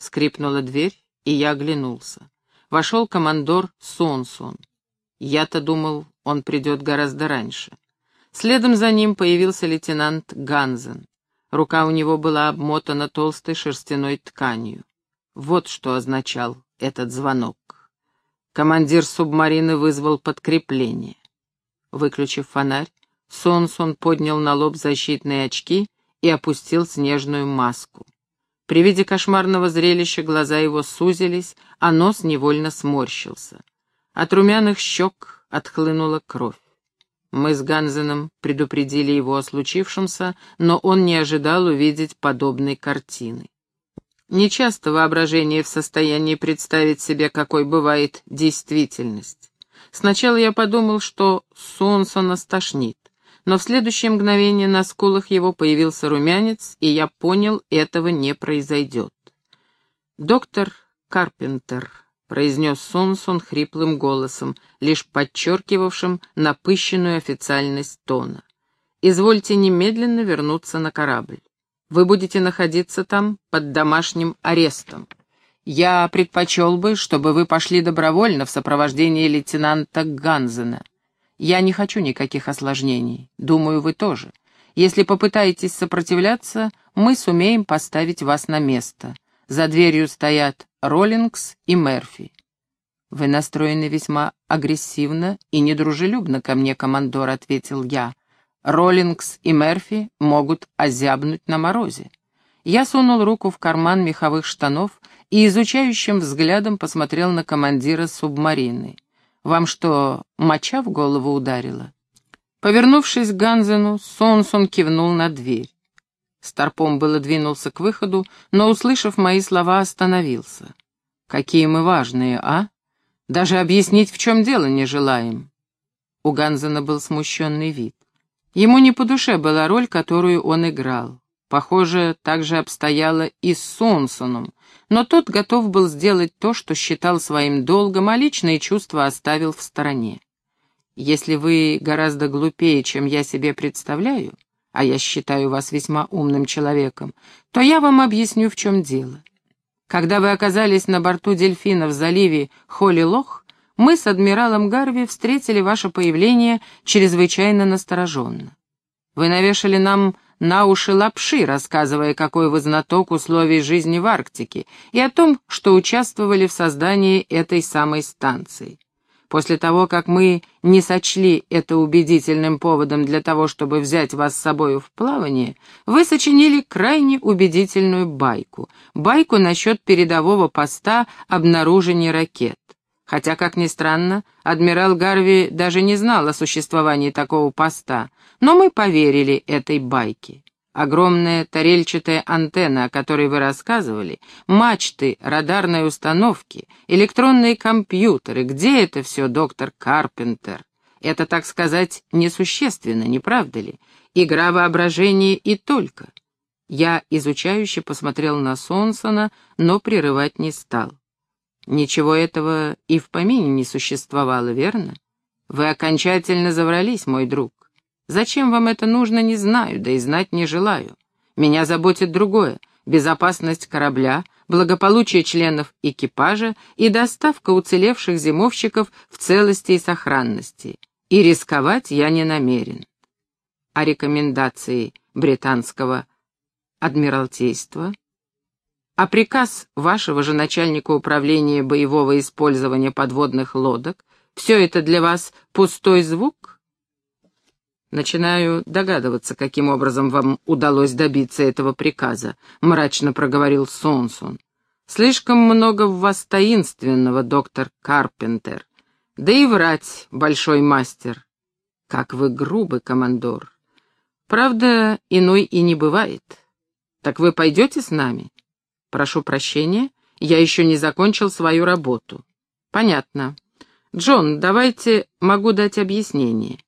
Скрипнула дверь, и я оглянулся. Вошел командор Сонсон. Я-то думал, он придет гораздо раньше. Следом за ним появился лейтенант Ганзен. Рука у него была обмотана толстой шерстяной тканью. Вот что означал этот звонок. Командир субмарины вызвал подкрепление. Выключив фонарь, Сонсон поднял на лоб защитные очки и опустил снежную маску. При виде кошмарного зрелища глаза его сузились, а нос невольно сморщился. От румяных щек отхлынула кровь. Мы с Ганзеном предупредили его о случившемся, но он не ожидал увидеть подобной картины. Нечасто воображение в состоянии представить себе, какой бывает действительность. Сначала я подумал, что Сонсона стошнит, но в следующее мгновение на скулах его появился румянец, и я понял, этого не произойдет. «Доктор Карпентер», произнес Сонсон хриплым голосом, лишь подчеркивавшим напыщенную официальность тона. «Извольте немедленно вернуться на корабль. Вы будете находиться там под домашним арестом. Я предпочел бы, чтобы вы пошли добровольно в сопровождении лейтенанта Ганзена. Я не хочу никаких осложнений. Думаю, вы тоже. Если попытаетесь сопротивляться, мы сумеем поставить вас на место. За дверью стоят Роллингс и Мерфи. «Вы настроены весьма агрессивно и недружелюбно ко мне, командор», — ответил я. «Роллингс и Мерфи могут озябнуть на морозе». Я сунул руку в карман меховых штанов и изучающим взглядом посмотрел на командира субмарины. «Вам что, моча в голову ударила?» Повернувшись к Ганзену, Сонсон кивнул на дверь. Старпом было двинулся к выходу, но, услышав мои слова, остановился. «Какие мы важные, а? Даже объяснить, в чем дело, не желаем». У Ганзена был смущенный вид. Ему не по душе была роль, которую он играл. Похоже, так же обстояло и с Сонсоном, но тот готов был сделать то, что считал своим долгом, а личные чувства оставил в стороне. «Если вы гораздо глупее, чем я себе представляю, а я считаю вас весьма умным человеком, то я вам объясню, в чем дело. Когда вы оказались на борту дельфина в заливе Холли-Лох, мы с адмиралом Гарви встретили ваше появление чрезвычайно настороженно. Вы навешали нам на уши лапши, рассказывая, какой вы знаток условий жизни в Арктике, и о том, что участвовали в создании этой самой станции. После того, как мы не сочли это убедительным поводом для того, чтобы взять вас с собою в плавание, вы сочинили крайне убедительную байку. Байку насчет передового поста обнаружения ракет. Хотя, как ни странно, адмирал Гарви даже не знал о существовании такого поста, но мы поверили этой байке. Огромная тарельчатая антенна, о которой вы рассказывали, мачты, радарные установки, электронные компьютеры. Где это все, доктор Карпентер? Это, так сказать, несущественно, не правда ли? Игра воображения и только. Я изучающе посмотрел на Сонсона, но прерывать не стал. Ничего этого и в помине не существовало, верно? Вы окончательно заврались, мой друг. Зачем вам это нужно, не знаю, да и знать не желаю. Меня заботит другое — безопасность корабля, благополучие членов экипажа и доставка уцелевших зимовщиков в целости и сохранности. И рисковать я не намерен. А рекомендации британского адмиралтейства? А приказ вашего же начальника управления боевого использования подводных лодок — все это для вас пустой звук? «Начинаю догадываться, каким образом вам удалось добиться этого приказа», — мрачно проговорил Сонсон. «Слишком много в вас таинственного, доктор Карпентер. Да и врать, большой мастер. Как вы грубы, командор. Правда, иной и не бывает. Так вы пойдете с нами? Прошу прощения, я еще не закончил свою работу. Понятно. Джон, давайте могу дать объяснение.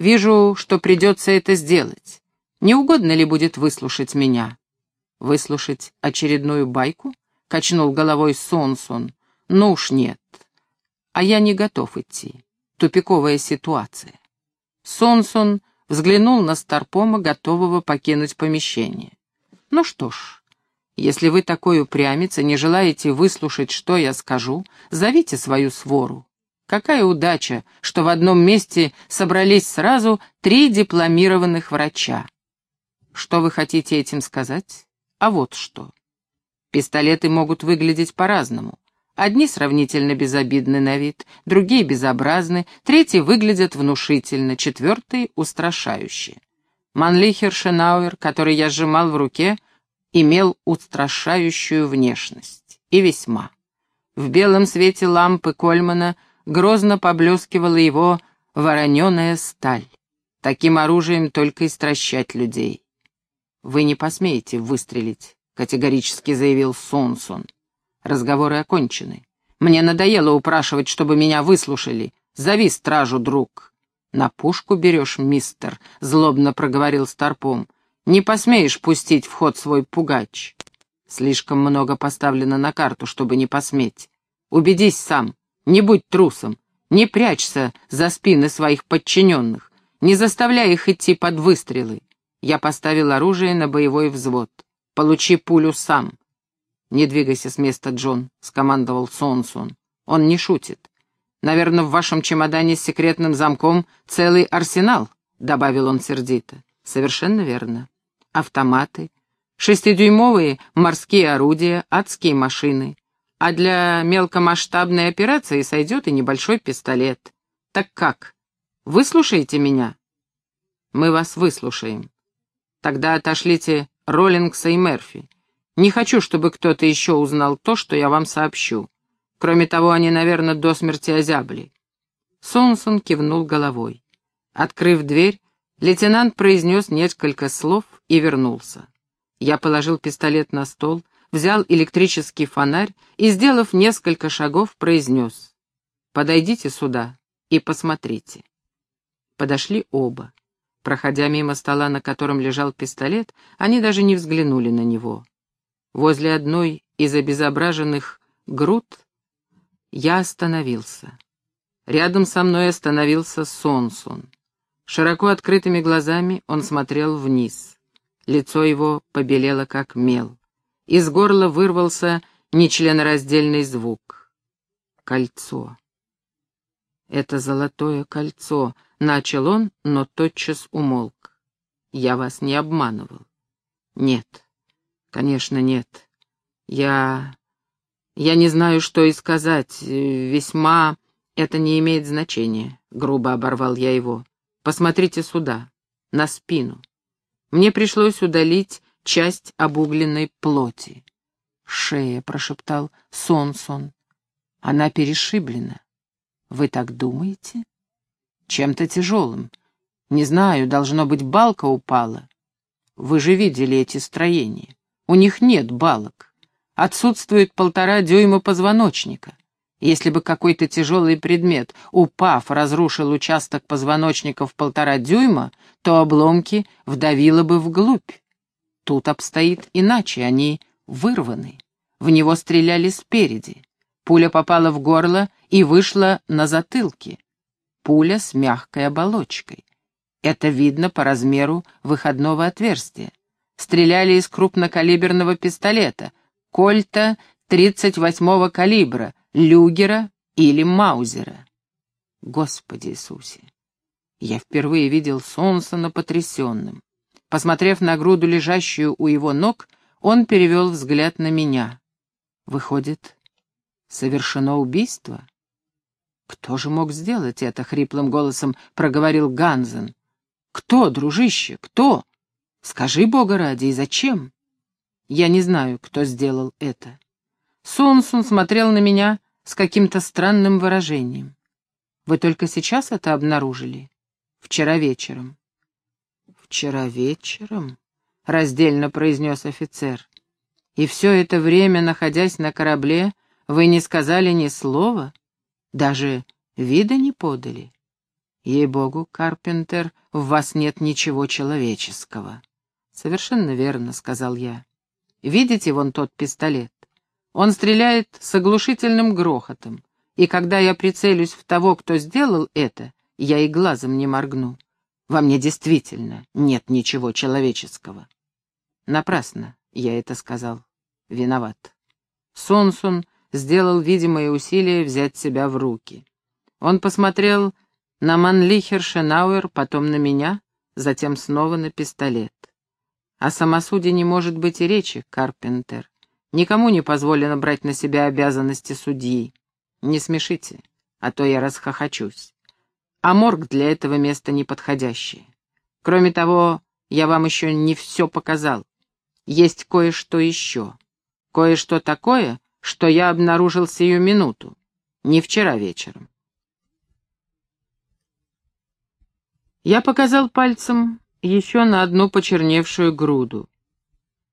Вижу, что придется это сделать. Не угодно ли будет выслушать меня? Выслушать очередную байку? Качнул головой Сонсон. Ну уж нет. А я не готов идти. Тупиковая ситуация. Сонсон взглянул на Старпома, готового покинуть помещение. Ну что ж, Если вы такой упрямец и не желаете выслушать, что я скажу, зовите свою свору. Какая удача, что в одном месте собрались сразу три дипломированных врача. Что вы хотите этим сказать? А вот что. Пистолеты могут выглядеть по-разному. Одни сравнительно безобидны на вид, другие безобразны, третьи выглядят внушительно, четвертые — устрашающие. Манлихер Шенауэр, который я сжимал в руке, имел устрашающую внешность. И весьма. В белом свете лампы Кольмана грозно поблескивала его вороненая сталь. Таким оружием только истращать людей. «Вы не посмеете выстрелить», — категорически заявил Сонсун. «Разговоры окончены. Мне надоело упрашивать, чтобы меня выслушали. Зови стражу, друг». «На пушку берешь, мистер», — злобно проговорил Старпом. «Не посмеешь пустить в ход свой пугач». Слишком много поставлено на карту, чтобы не посметь. Убедись сам, не будь трусом, не прячься за спины своих подчиненных, не заставляй их идти под выстрелы. Я поставил оружие на боевой взвод. Получи пулю сам. «Не двигайся с места, Джон», — скомандовал Сонсон. «Он не шутит. Наверное, в вашем чемодане с секретным замком целый арсенал», — добавил он сердито. «Совершенно верно. Автоматы, шестидюймовые морские орудия, адские машины. А для мелкомасштабной операции сойдет и небольшой пистолет. Так как? Выслушаете меня?» «Мы вас выслушаем. Тогда отошлите Роллингса и Мерфи. Не хочу, чтобы кто-то еще узнал то, что я вам сообщу. Кроме того, они, наверное, до смерти озябли». Сонсон кивнул головой. Открыв дверь, лейтенант произнес несколько слов и вернулся. Я положил пистолет на стол, взял электрический фонарь и, сделав несколько шагов, произнес «Подойдите сюда и посмотрите». Подошли оба. Проходя мимо стола, на котором лежал пистолет, они даже не взглянули на него. Возле одной из обезображенных груд я остановился. Рядом со мной остановился Сонсон. Широко открытыми глазами он смотрел вниз. Лицо его побелело, как мел. Из горла вырвался нечленораздельный звук. Кольцо. «Это золотое кольцо», — начал он, но тотчас умолк. «Я вас не обманывал». «Нет, конечно, нет. Я... «Я не знаю, что и сказать. Весьма это не имеет значения», — грубо оборвал я его. «Посмотрите сюда, на спину. Мне пришлось удалить часть обугленной плоти». «Шея», — прошептал Сонсон. «Она перешиблена. Вы так думаете?» «Чем-то тяжелым. Не знаю, должно быть, балка упала. Вы же видели эти строения. У них нет балок отсутствует полтора дюйма позвоночника. Если бы какой-то тяжелый предмет, упав, разрушил участок позвоночника в полтора дюйма, то обломки вдавило бы вглубь. Тут обстоит иначе, они вырваны. В него стреляли спереди. Пуля попала в горло и вышла на затылке. Пуля с мягкой оболочкой. Это видно по размеру выходного отверстия. Стреляли из крупнокалиберного пистолета, Кольта 38-го калибра, Люгера или Маузера. Господи Иисусе! Я впервые видел Сонсона потрясенным. Посмотрев на груду, лежащую у его ног, он перевел взгляд на меня. Выходит, совершено убийство? Кто же мог сделать это? — хриплым голосом проговорил Ганзен. Кто, дружище, кто? Скажи, Бога ради, и зачем? Я не знаю, кто сделал это. Сонсун смотрел на меня с каким-то странным выражением. Вы только сейчас это обнаружили? Вчера вечером. Вчера вечером? Раздельно произнес офицер. И все это время, находясь на корабле, вы не сказали ни слова? Даже вида не подали? Ей-богу, Карпентер, в вас нет ничего человеческого. Совершенно верно, сказал я. Видите вон тот пистолет? Он стреляет с оглушительным грохотом, и когда я прицелюсь в того, кто сделал это, я и глазом не моргну. Во мне действительно нет ничего человеческого. Напрасно я это сказал. виноват. Сонсун сделал видимое усилие взять себя в руки. Он посмотрел на Манлихер Шенауэр, потом на меня, затем снова на пистолет. О самосуде не может быть и речи, Карпентер. Никому не позволено брать на себя обязанности судьи. Не смешите, а то я расхохочусь. А морг для этого места неподходящее. Кроме того, я вам еще не все показал. Есть кое-что еще. Кое-что такое, что я обнаружил сию минуту. Не вчера вечером. Я показал пальцем еще на одну почерневшую груду.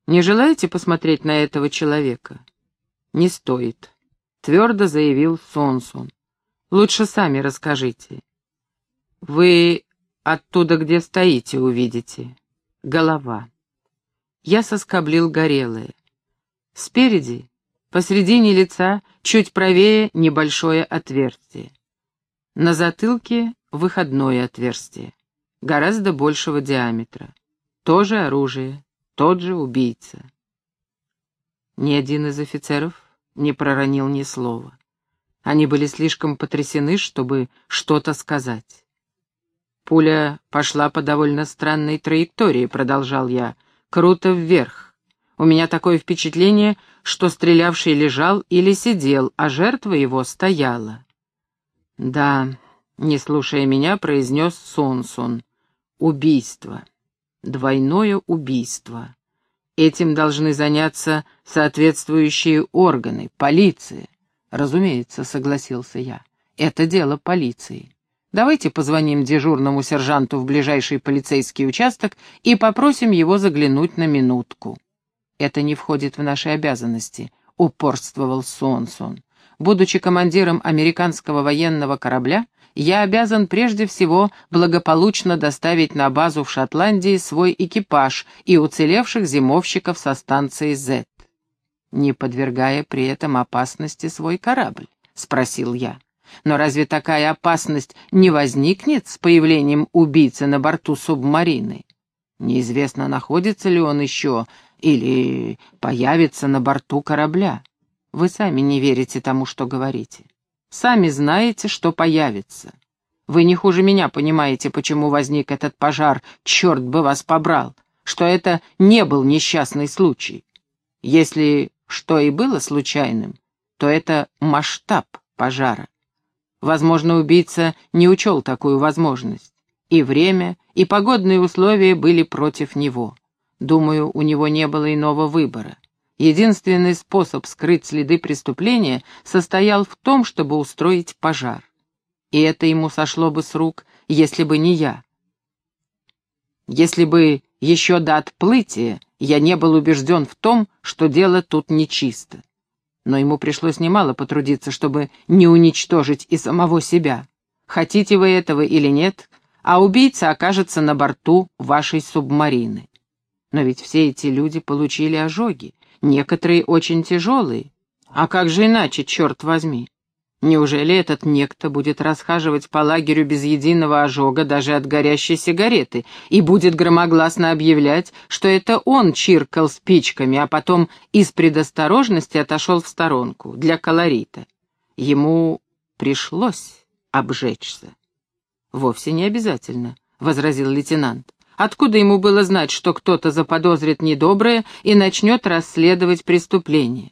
«Не желаете посмотреть на этого человека?» «Не стоит», — твердо заявил Сонсон. «Лучше сами расскажите. Вы оттуда, где стоите, увидите. Голова». Я соскоблил горелое. Спереди, посредине лица, чуть правее небольшое отверстие. На затылке выходное отверстие, гораздо большего диаметра. Тоже оружие, тот же убийца. Ни один из офицеров не проронил ни слова. Они были слишком потрясены, чтобы что-то сказать. Пуля пошла по довольно странной траектории, продолжал я, круто вверх. У меня такое впечатление, что стрелявший лежал или сидел, а жертва его стояла. Да, не слушая меня, произнес Сонсун. Убийство. Двойное убийство. Этим должны заняться соответствующие органы, полиция. Разумеется, согласился я. Это дело полиции. Давайте позвоним дежурному сержанту в ближайший полицейский участок и попросим его заглянуть на минутку. Это не входит в наши обязанности, упорствовал Сонсон. Будучи командиром американского военного корабля, я обязан прежде всего благополучно доставить на базу в Шотландии свой экипаж и уцелевших зимовщиков со станции Z, не подвергая при этом опасности свой корабль, спросил я. Но разве такая опасность не возникнет с появлением убийцы на борту субмарины? Неизвестно, находится ли он еще или появится на борту корабля. Вы сами не верите тому, что говорите. Сами знаете, что появится. Вы не хуже меня понимаете, почему возник этот пожар, черт бы вас побрал, что это не был несчастный случай. Если что и было случайным, то это масштаб пожара. Возможно, убийца не учел такую возможность. И время, и погодные условия были против него. Думаю, у него не было иного выбора. Единственный способ скрыть следы преступления состоял в том, чтобы устроить пожар. И это ему сошло бы с рук, если бы не я. Если бы еще до отплытия я не был убежден в том, что дело тут нечисто. Но ему пришлось немало потрудиться, чтобы не уничтожить и самого себя. Хотите вы этого или нет, а убийца окажется на борту вашей субмарины. Но ведь все эти люди получили ожоги. Некоторые очень тяжелые. А как же иначе, черт возьми? Неужели этот некто будет расхаживать по лагерю без единого ожога даже от горящей сигареты и будет громогласно объявлять, что это он чиркал спичками, а потом из предосторожности отошел в сторонку для колорита? Ему пришлось обжечься. «Вовсе не обязательно», — возразил лейтенант. Откуда ему было знать, что кто-то заподозрит недоброе и начнет расследовать преступление?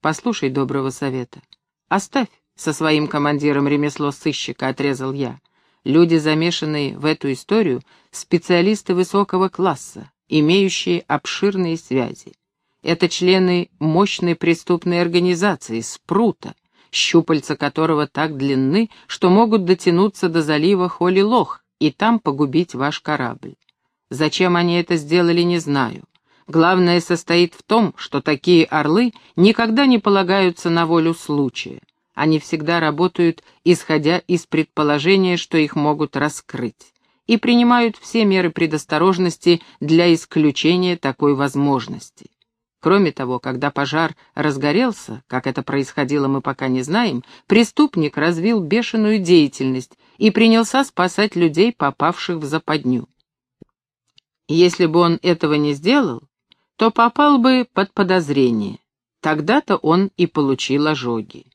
Послушай доброго совета. Оставь со своим командиром ремесло сыщика, отрезал я. Люди, замешанные в эту историю, специалисты высокого класса, имеющие обширные связи. Это члены мощной преступной организации, Спрута, щупальца которого так длинны, что могут дотянуться до залива Холли-Лох и там погубить ваш корабль. Зачем они это сделали, не знаю. Главное состоит в том, что такие орлы никогда не полагаются на волю случая. Они всегда работают, исходя из предположения, что их могут раскрыть, и принимают все меры предосторожности для исключения такой возможности. Кроме того, когда пожар разгорелся, как это происходило мы пока не знаем, преступник развил бешеную деятельность и принялся спасать людей, попавших в западню. Если бы он этого не сделал, то попал бы под подозрение. Тогда-то он и получил ожоги.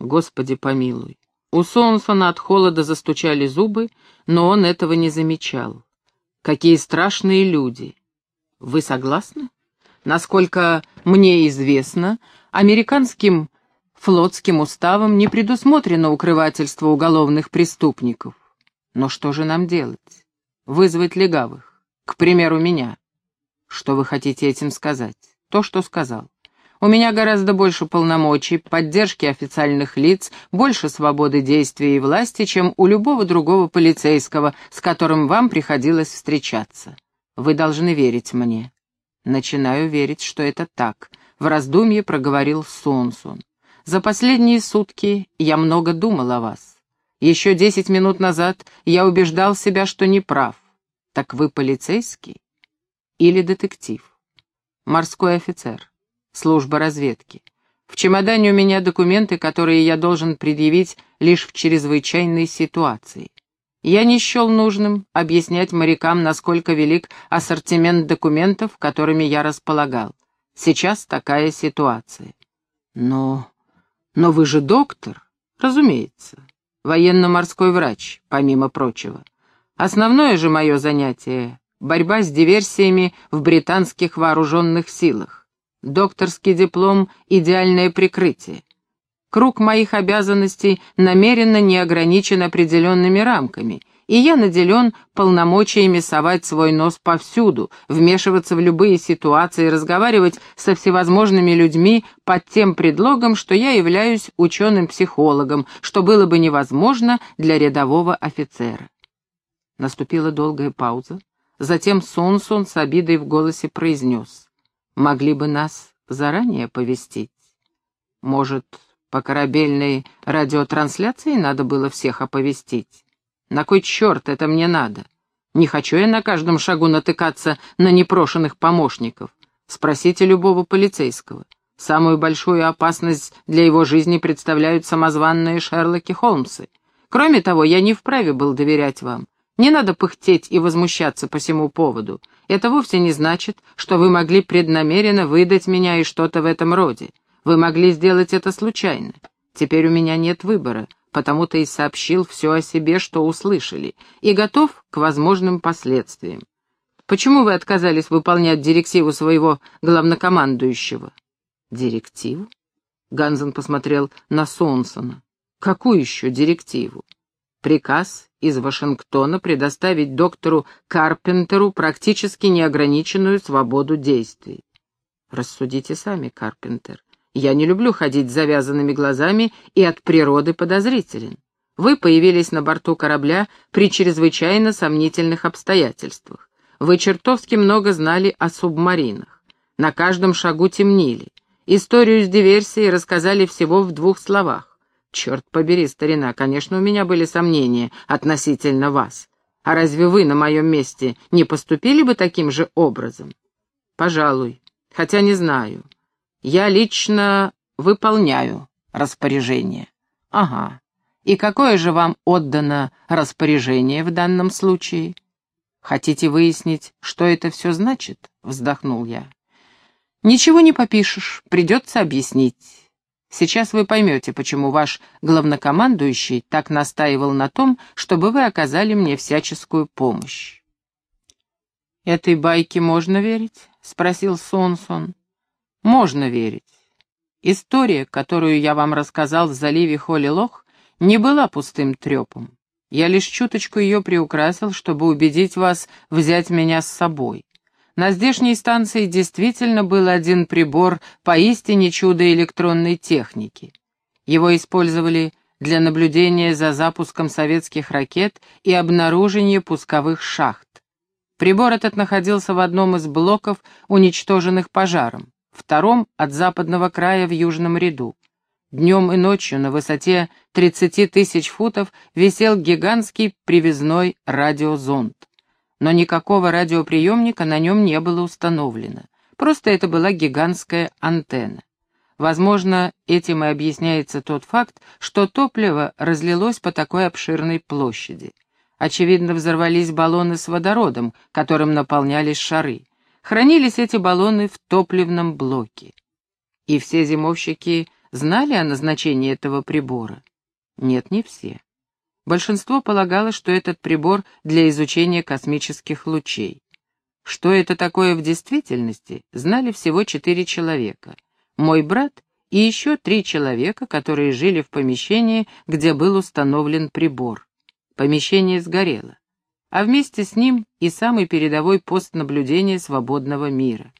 Господи помилуй. У Сонсона от холода застучали зубы, но он этого не замечал. Какие страшные люди. Вы согласны? Насколько мне известно, американским флотским уставом не предусмотрено укрывательство уголовных преступников. Но что же нам делать? Вызвать легавых. К примеру, меня. Что вы хотите этим сказать? То, что сказал. У меня гораздо больше полномочий, поддержки официальных лиц, больше свободы действия и власти, чем у любого другого полицейского, с которым вам приходилось встречаться. Вы должны верить мне. Начинаю верить, что это так. В раздумье проговорил Сонсун. За последние сутки я много думал о вас. Еще десять минут назад я убеждал себя, что не прав. Так вы полицейский или детектив? Морской офицер служба разведки. В чемодане у меня документы, которые я должен предъявить лишь в чрезвычайной ситуации. Я не счел нужным объяснять морякам, насколько велик ассортимент документов, которыми я располагал. Сейчас такая ситуация. Но... но вы же доктор, разумеется. Военно-морской врач, помимо прочего. Основное же мое занятие — борьба с диверсиями в британских вооруженных силах. Докторский диплом — идеальное прикрытие. Круг моих обязанностей намеренно не ограничен определенными рамками, и я наделен полномочиями совать свой нос повсюду, вмешиваться в любые ситуации, разговаривать со всевозможными людьми под тем предлогом, что я являюсь ученым-психологом, что было бы невозможно для рядового офицера. Наступила долгая пауза. Затем Сонсун с обидой в голосе произнес. Могли бы нас заранее повестить. Может, по корабельной радиотрансляции надо было всех оповестить? На кой черт это мне надо? Не хочу я на каждом шагу натыкаться на непрошенных помощников. Спросите любого полицейского. Самую большую опасность для его жизни представляют самозванные Шерлоки Холмсы. Кроме того, я не вправе был доверять вам. Не надо пыхтеть и возмущаться по всему поводу. Это вовсе не значит, что вы могли преднамеренно выдать меня и что-то в этом роде. Вы могли сделать это случайно. Теперь у меня нет выбора, потому-то и сообщил все о себе, что услышали, и готов к возможным последствиям. Почему вы отказались выполнять директиву своего главнокомандующего? Директиву? Ганзен посмотрел на Сонсона. Какую еще директиву? Приказ из Вашингтона предоставить доктору Карпентеру практически неограниченную свободу действий. Рассудите сами, Карпентер. Я не люблю ходить с завязанными глазами и от природы подозрителен. Вы появились на борту корабля при чрезвычайно сомнительных обстоятельствах. Вы чертовски много знали о субмаринах. На каждом шагу темнили. Историю с диверсией рассказали всего в двух словах. «Черт побери, старина, конечно, у меня были сомнения относительно вас. А разве вы на моем месте не поступили бы таким же образом?» «Пожалуй, хотя не знаю. Я лично выполняю распоряжение». «Ага. И какое же вам отдано распоряжение в данном случае?» «Хотите выяснить, что это все значит?» — вздохнул я. «Ничего не попишешь, придется объяснить. Сейчас вы поймете, почему ваш главнокомандующий так настаивал на том, чтобы вы оказали мне всяческую помощь. «Этой байке можно верить?» — спросил Сонсон. «Можно верить. История, которую я вам рассказал в заливе Холли-Лох, не была пустым трепом. Я лишь чуточку ее приукрасил, чтобы убедить вас взять меня с собой. На здешней станции действительно был один прибор поистине чудо электронной техники. Его использовали для наблюдения за запуском советских ракет и обнаружения пусковых шахт. Прибор этот находился в одном из блоков, уничтоженных пожаром, втором от западного края в южном ряду. Днем и ночью на высоте 30 тысяч футов висел гигантский привязной радиозонд но никакого радиоприемника на нем не было установлено. Просто это была гигантская антенна. Возможно, этим и объясняется тот факт, что топливо разлилось по такой обширной площади. Очевидно, взорвались баллоны с водородом, которым наполнялись шары. Хранились эти баллоны в топливном блоке. И все зимовщики знали о назначении этого прибора? Нет, не все. Большинство полагало, что этот прибор для изучения космических лучей. Что это такое в действительности, знали всего четыре человека. Мой брат и еще три человека, которые жили в помещении, где был установлен прибор. Помещение сгорело, а вместе с ним и самый передовой пост наблюдения свободного мира.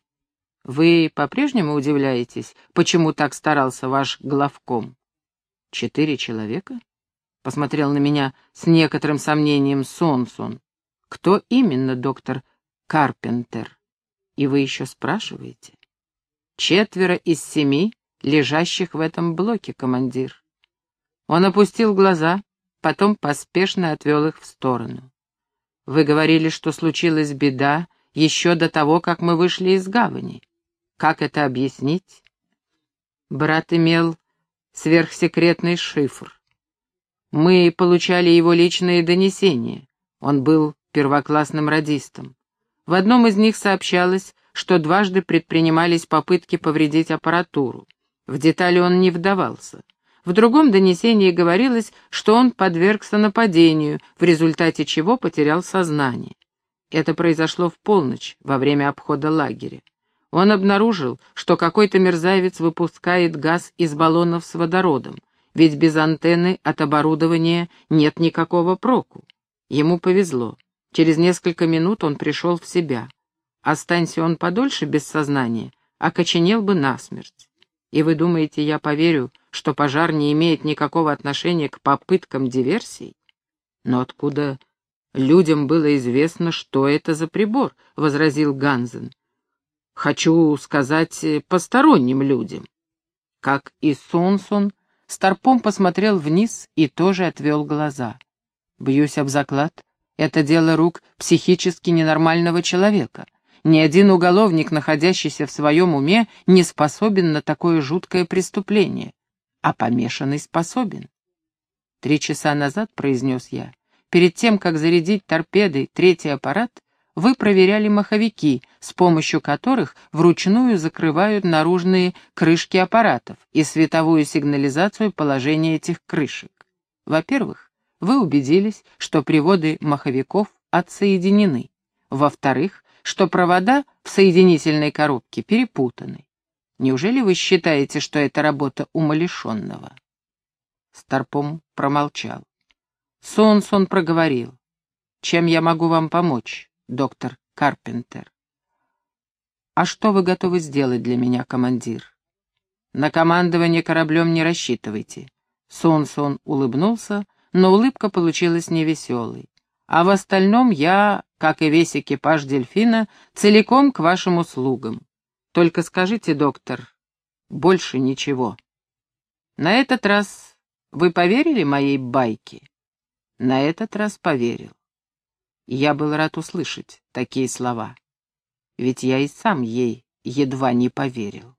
Вы по-прежнему удивляетесь, почему так старался ваш главком? Четыре человека? Посмотрел на меня с некоторым сомнением Сонсун. Кто именно, доктор Карпентер? И вы еще спрашиваете? Четверо из семи, лежащих в этом блоке, командир. Он опустил глаза, потом поспешно отвел их в сторону. Вы говорили, что случилась беда еще до того, как мы вышли из гавани. Как это объяснить? Брат имел сверхсекретный шифр. Мы получали его личные донесения. Он был первоклассным радистом. В одном из них сообщалось, что дважды предпринимались попытки повредить аппаратуру. В детали он не вдавался. В другом донесении говорилось, что он подвергся нападению, в результате чего потерял сознание. Это произошло в полночь, во время обхода лагеря. Он обнаружил, что какой-то мерзавец выпускает газ из баллонов с водородом, ведь без антенны от оборудования нет никакого проку. Ему повезло. Через несколько минут он пришел в себя. Останься он подольше без сознания, окоченел бы насмерть. И вы думаете, я поверю, что пожар не имеет никакого отношения к попыткам диверсий? Но откуда людям было известно, что это за прибор? — возразил Ганзен. Хочу сказать, э, посторонним людям. Как и Сонсон, Старпом посмотрел вниз и тоже отвел глаза. Бьюсь об заклад, это дело рук психически ненормального человека. Ни один уголовник, находящийся в своем уме, не способен на такое жуткое преступление. А помешанный способен. Три часа назад, произнес я, перед тем, как зарядить торпедой третий аппарат, вы проверяли маховики, с помощью которых вручную закрывают наружные крышки аппаратов и световую сигнализацию положения этих крышек. Во-первых, вы убедились, что приводы маховиков отсоединены. Во-вторых, что провода в соединительной коробке перепутаны. Неужели вы считаете, что это работа умалишенного? Старпом промолчал. Сонсон проговорил. «Чем я могу вам помочь?» Доктор Карпентер. «А что вы готовы сделать для меня, командир?» «На командование кораблем не рассчитывайте». Сонсон улыбнулся, но улыбка получилась невеселой. «А в остальном я, как и весь экипаж дельфина, целиком к вашим услугам. Только скажите, доктор, больше ничего». «На этот раз вы поверили моей байке?» «На этот раз поверил. Я был рад услышать такие слова, ведь я и сам ей едва не поверил.